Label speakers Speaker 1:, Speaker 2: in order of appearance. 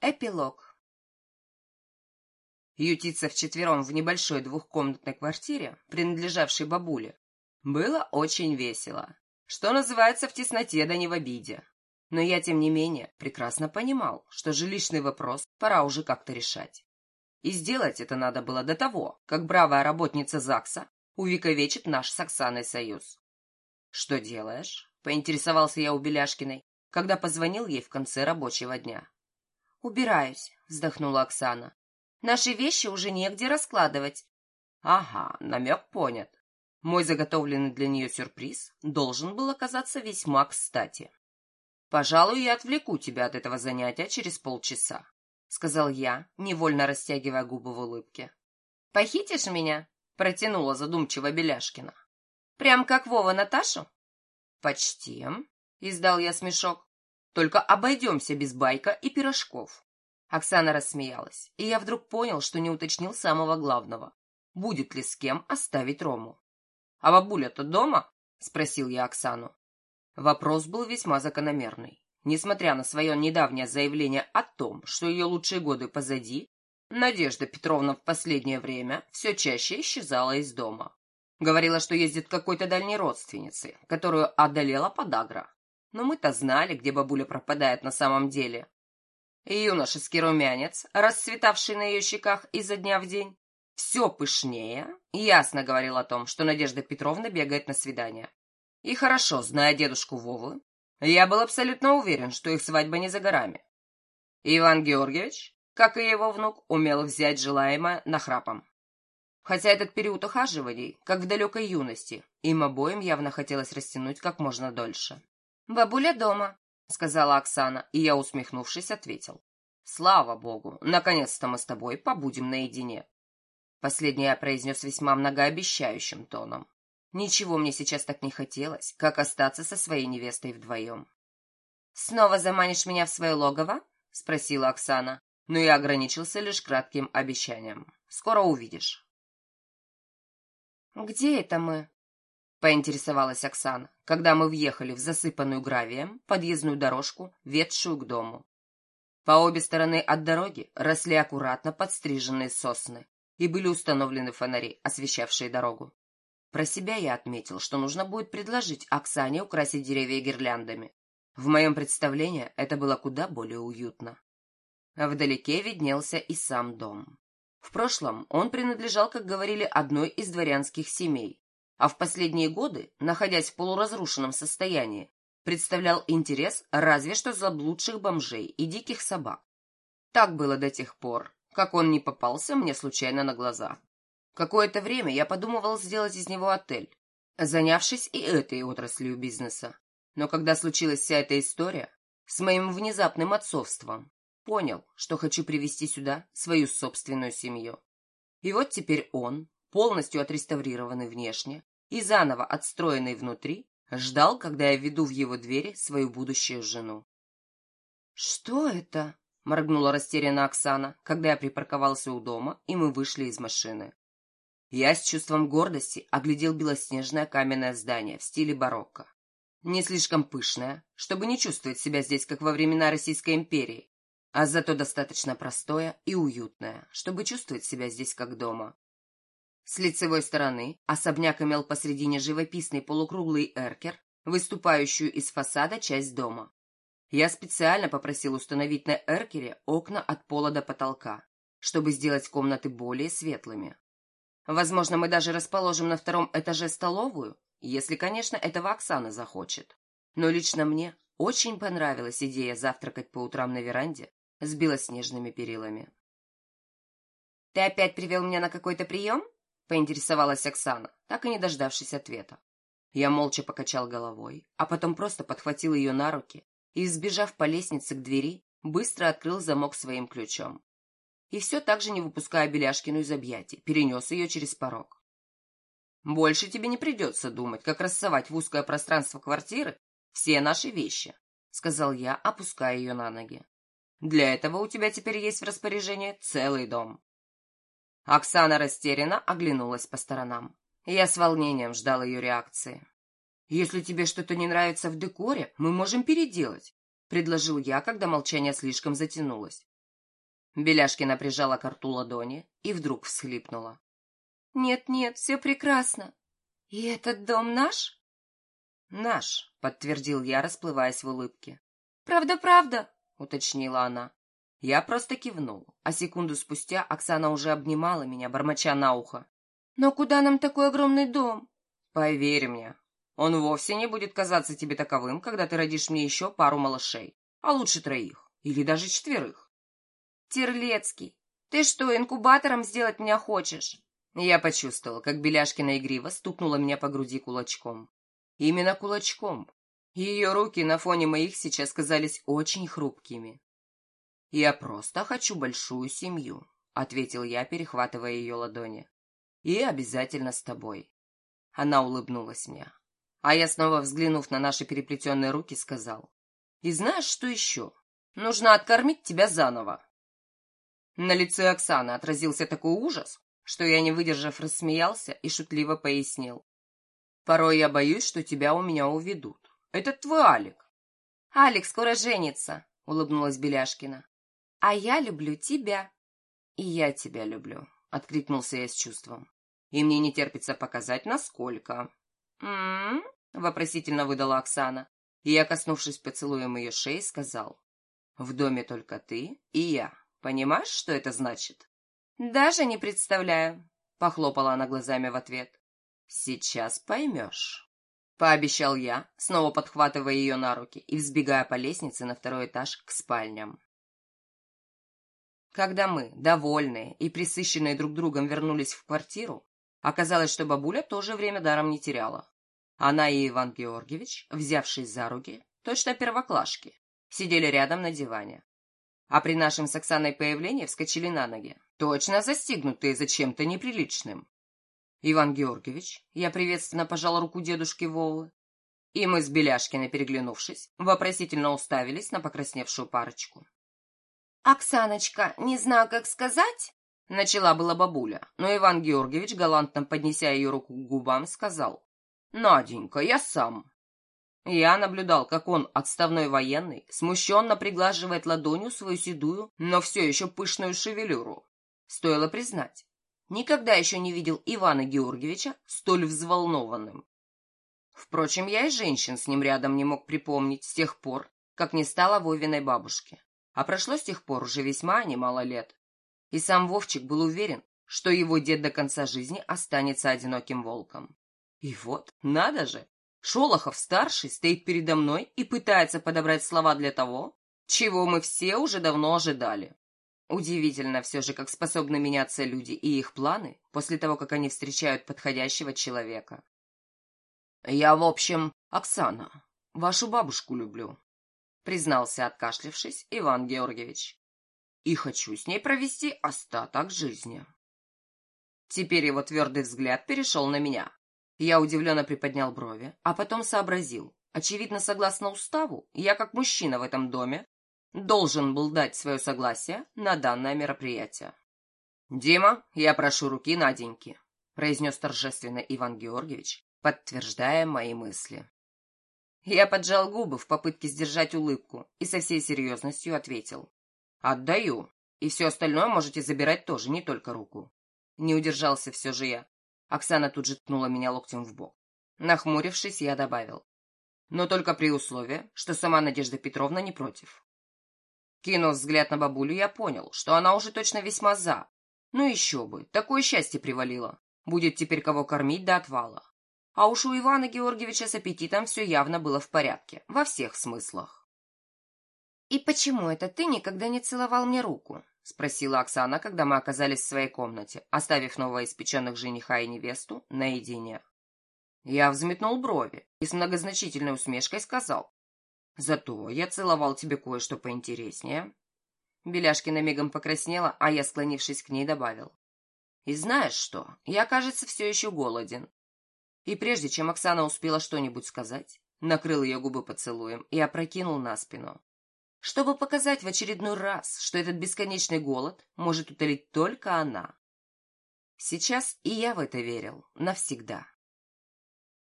Speaker 1: Эпилог. Ютиться вчетвером в небольшой двухкомнатной квартире, принадлежавшей бабуле, было очень весело. Что называется, в тесноте да не в обиде. Но я, тем не менее, прекрасно понимал, что жилищный вопрос пора уже как-то решать. И сделать это надо было до того, как бравая работница ЗАГСа увековечит наш с Оксаной союз. «Что делаешь?» — поинтересовался я у Беляшкиной, когда позвонил ей в конце рабочего дня.
Speaker 2: «Убираюсь», — вздохнула Оксана. «Наши вещи уже негде раскладывать».
Speaker 1: «Ага, намек понят. Мой заготовленный для нее сюрприз должен был оказаться весьма кстати. «Пожалуй, я отвлеку тебя от этого занятия через полчаса», — сказал я, невольно растягивая губы в улыбке.
Speaker 2: «Похитишь меня?» — протянула задумчиво Беляшкина. «Прям как Вова Наташу?»
Speaker 1: «Почти», — издал я смешок. Только обойдемся без байка и пирожков. Оксана рассмеялась, и я вдруг понял, что не уточнил самого главного. Будет ли с кем оставить Рому? — А бабуля-то дома? — спросил я Оксану. Вопрос был весьма закономерный. Несмотря на свое недавнее заявление о том, что ее лучшие годы позади, Надежда Петровна в последнее время все чаще исчезала из дома. Говорила, что ездит к какой-то дальней родственнице, которую одолела подагра. Но мы-то знали, где бабуля пропадает на самом деле. И юношеский румянец, расцветавший на ее щеках изо дня в день, все пышнее, ясно говорил о том, что Надежда Петровна бегает на свидание. И хорошо, зная дедушку Вовы, я был абсолютно уверен, что их свадьба не за горами. Иван Георгиевич, как и его внук, умел взять желаемое нахрапом. Хотя этот период ухаживаний, как в далекой юности, им обоим явно хотелось растянуть как можно дольше.
Speaker 2: «Бабуля дома», — сказала Оксана,
Speaker 1: и я, усмехнувшись, ответил. «Слава богу, наконец-то мы с тобой побудем наедине». Последнее я произнес весьма многообещающим тоном. Ничего мне сейчас так не хотелось, как остаться со своей невестой вдвоем.
Speaker 2: «Снова заманишь меня в свое логово?» — спросила Оксана,
Speaker 1: но я ограничился лишь кратким обещанием. «Скоро увидишь».
Speaker 2: «Где это мы?»
Speaker 1: — поинтересовалась Оксана, когда мы въехали в засыпанную гравием подъездную дорожку, ведшую к дому. По обе стороны от дороги росли аккуратно подстриженные сосны и были установлены фонари, освещавшие дорогу. Про себя я отметил, что нужно будет предложить Оксане украсить деревья гирляндами. В моем представлении это было куда более уютно. Вдалеке виднелся и сам дом. В прошлом он принадлежал, как говорили, одной из дворянских семей, а в последние годы, находясь в полуразрушенном состоянии, представлял интерес разве что заблудших бомжей и диких собак. Так было до тех пор, как он не попался мне случайно на глаза. Какое-то время я подумывал сделать из него отель, занявшись и этой отраслью бизнеса. Но когда случилась вся эта история с моим внезапным отцовством, понял, что хочу привести сюда свою собственную семью. И вот теперь он, полностью отреставрированный внешне и заново отстроенный внутри, ждал, когда я веду в его двери свою будущую жену.
Speaker 2: «Что это?»
Speaker 1: — моргнула растерянно Оксана, когда я припарковался у дома, и мы вышли из машины. Я с чувством гордости оглядел белоснежное каменное здание в стиле барокко. Не слишком пышное, чтобы не чувствовать себя здесь, как во времена Российской империи, а зато достаточно простое и уютное, чтобы чувствовать себя здесь как дома. С лицевой стороны особняк имел посредине живописный полукруглый эркер, выступающую из фасада часть дома. Я специально попросил установить на эркере окна от пола до потолка, чтобы сделать комнаты более светлыми. Возможно, мы даже расположим на втором этаже столовую, если, конечно, этого Оксана захочет. Но лично мне очень понравилась идея завтракать по утрам на веранде с белоснежными перилами.
Speaker 2: «Ты опять привел меня на какой-то прием?» Поинтересовалась Оксана, так и не дождавшись ответа.
Speaker 1: Я молча покачал головой, а потом просто подхватил ее на руки и, сбежав по лестнице к двери, быстро открыл замок своим ключом. И все так же, не выпуская Беляшкину из объятий, перенес ее через порог. «Больше тебе не придется думать, как рассовать в узкое пространство квартиры все наши вещи», — сказал я, опуская ее на ноги. «Для этого у тебя теперь есть в распоряжении целый дом». Оксана растерянно оглянулась по сторонам. Я с волнением ждал ее реакции. «Если тебе что-то не нравится в декоре, мы можем переделать», — предложил я, когда молчание слишком затянулось. Беляшкина прижала к рту ладони и вдруг всхлипнула.
Speaker 2: «Нет-нет, все прекрасно. И этот дом наш?»
Speaker 1: «Наш», — подтвердил я, расплываясь в улыбке.
Speaker 2: «Правда-правда», —
Speaker 1: уточнила она. Я просто кивнул, а секунду спустя Оксана уже обнимала меня, бормоча на ухо.
Speaker 2: «Но куда нам такой огромный дом?»
Speaker 1: «Поверь мне, он вовсе не будет казаться тебе таковым, когда ты родишь мне еще пару малышей, а лучше троих, или даже четверых».
Speaker 2: «Терлецкий, ты что, инкубатором сделать меня хочешь?»
Speaker 1: Я почувствовал, как Беляшкина игриво стукнула меня по груди кулачком. Именно кулачком. Ее руки на фоне моих сейчас казались очень хрупкими. «Я просто хочу большую семью», — ответил я, перехватывая ее ладони. «И обязательно с тобой». Она улыбнулась мне. А я, снова взглянув на наши переплетенные руки, сказал. «И знаешь, что еще? Нужно откормить тебя заново». На лице Оксаны отразился такой ужас, что я, не выдержав, рассмеялся и шутливо пояснил. «Порой я боюсь, что тебя у меня уведут. Это твой Алик».
Speaker 2: «Алик скоро женится», — улыбнулась Беляшкина. А я люблю тебя.
Speaker 1: И я тебя люблю, откликнулся я с чувством. И мне не терпится показать, насколько.
Speaker 2: М-м,
Speaker 1: вопросительно выдала Оксана. И я, коснувшись поцелуем ее шеи, сказал. В доме только ты и я. Понимаешь, что это значит?
Speaker 2: Даже не представляю,
Speaker 1: похлопала она глазами в ответ. Сейчас поймешь. Пообещал я, снова подхватывая ее на руки и взбегая по лестнице на второй этаж к спальням. Когда мы, довольные и присыщенные друг другом, вернулись в квартиру, оказалось, что бабуля тоже время даром не теряла. Она и Иван Георгиевич, взявшись за руки, точно первоклашки, сидели рядом на диване. А при нашем с Оксаной появлении вскочили на ноги, точно застигнутые за чем-то неприличным. Иван Георгиевич, я приветственно пожал руку дедушки Вовы, и мы с Беляшкиной, переглянувшись, вопросительно уставились на покрасневшую парочку.
Speaker 2: «Оксаночка, не знаю, как сказать?»
Speaker 1: Начала была бабуля, но Иван Георгиевич, галантно поднеся ее руку к губам, сказал. «Наденька, я сам». Я наблюдал, как он, отставной военный, смущенно приглаживает ладонью свою седую, но все еще пышную шевелюру. Стоило признать, никогда еще не видел Ивана Георгиевича столь взволнованным. Впрочем, я и женщин с ним рядом не мог припомнить с тех пор, как не стало Вовиной бабушки а прошло с тех пор уже весьма немало лет. И сам Вовчик был уверен, что его дед до конца жизни останется одиноким волком. И вот, надо же, Шолохов-старший стоит передо мной и пытается подобрать слова для того, чего мы все уже давно ожидали. Удивительно все же, как способны меняться люди и их планы после того, как они встречают подходящего человека. «Я, в общем, Оксана, вашу бабушку люблю», признался, откашлившись, Иван Георгиевич. И хочу с ней провести остаток жизни. Теперь его твердый взгляд перешел на меня. Я удивленно приподнял брови, а потом сообразил. Очевидно, согласно уставу, я как мужчина в этом доме должен был дать свое согласие на данное мероприятие. «Дима, я прошу руки Наденьки», — произнес торжественно Иван Георгиевич, подтверждая мои мысли. Я поджал губы в попытке сдержать улыбку и со всей серьезностью ответил. «Отдаю. И все остальное можете забирать тоже, не только руку». Не удержался все же я. Оксана тут же ткнула меня локтем в бок. Нахмурившись, я добавил. «Но только при условии, что сама Надежда Петровна не против». Кинув взгляд на бабулю, я понял, что она уже точно весьма за. Ну еще бы, такое счастье привалило. Будет теперь кого кормить до отвала. А уж у Ивана Георгиевича с аппетитом все явно было в порядке, во всех смыслах.
Speaker 2: «И почему это ты никогда не целовал мне руку?» — спросила Оксана, когда мы оказались в своей комнате, оставив новоиспеченных жениха и невесту наедине.
Speaker 1: Я взметнул брови и с многозначительной усмешкой сказал. «Зато я целовал тебе кое-что поинтереснее». Беляшкина мигом покраснела, а я, склонившись к ней, добавил. «И знаешь что, я, кажется, все еще голоден. И прежде чем Оксана успела что-нибудь сказать, накрыл ее губы поцелуем и опрокинул на спину. Чтобы показать в очередной раз, что этот бесконечный голод может утолить только она. Сейчас и я в это верил навсегда.